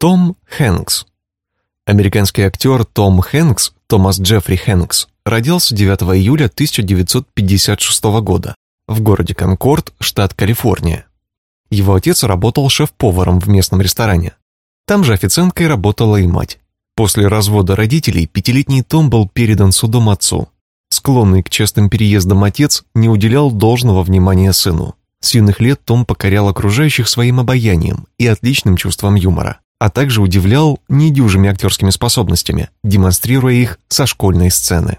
Том Хэнкс. Американский актер Том Хэнкс, Томас Джеффри Хэнкс, родился 9 июля 1956 года в городе Конкорд, штат Калифорния. Его отец работал шеф-поваром в местном ресторане. Там же официанткой работала и мать. После развода родителей пятилетний Том был передан судом отцу. Склонный к частым переездам отец не уделял должного внимания сыну. С юных лет Том покорял окружающих своим обаянием и отличным чувством юмора, а также удивлял недюжими актерскими способностями, демонстрируя их со школьной сцены.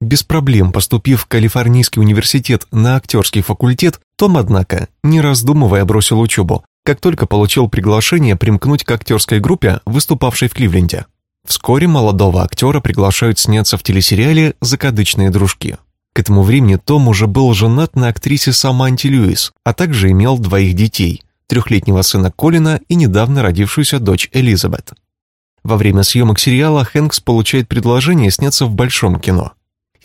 Без проблем поступив в Калифорнийский университет на актерский факультет, Том, однако, не раздумывая бросил учебу, как только получил приглашение примкнуть к актерской группе, выступавшей в Кливленде. Вскоре молодого актера приглашают сняться в телесериале «Закадычные дружки». К этому времени Том уже был женат на актрисе Саманте Льюис, а также имел двоих детей – трехлетнего сына Колина и недавно родившуюся дочь Элизабет. Во время съемок сериала Хэнкс получает предложение сняться в большом кино –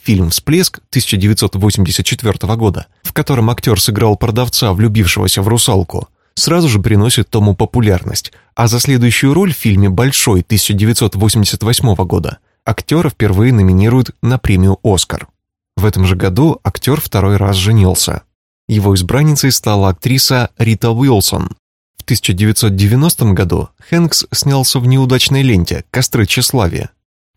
Фильм «Всплеск» 1984 года, в котором актер сыграл продавца, влюбившегося в русалку, сразу же приносит Тому популярность, а за следующую роль в фильме «Большой» 1988 года актера впервые номинируют на премию «Оскар». В этом же году актер второй раз женился. Его избранницей стала актриса Рита Уилсон. В 1990 году Хэнкс снялся в неудачной ленте «Костры тщеславия»,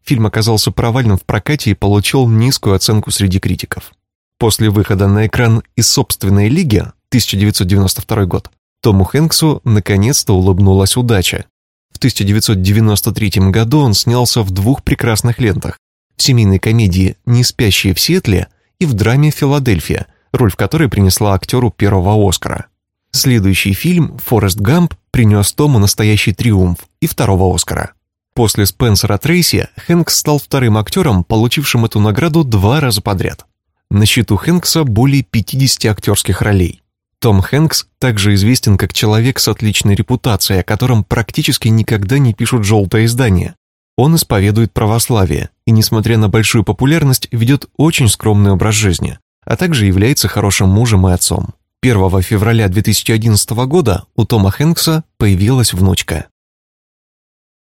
Фильм оказался провальным в прокате и получил низкую оценку среди критиков. После выхода на экран из собственной лиги 1992 год Тому Хэнксу наконец-то улыбнулась удача. В 1993 году он снялся в двух прекрасных лентах в семейной комедии «Не спящие в Сиэтле» и в драме «Филадельфия», роль в которой принесла актеру первого Оскара. Следующий фильм «Форест Гамп» принес Тому настоящий триумф и второго Оскара. После Спенсера Трейси Хэнкс стал вторым актером, получившим эту награду два раза подряд. На счету Хэнкса более 50 актерских ролей. Том Хэнкс также известен как человек с отличной репутацией, о котором практически никогда не пишут желтое издание. Он исповедует православие и, несмотря на большую популярность, ведет очень скромный образ жизни, а также является хорошим мужем и отцом. 1 февраля 2011 года у Тома Хэнкса появилась внучка.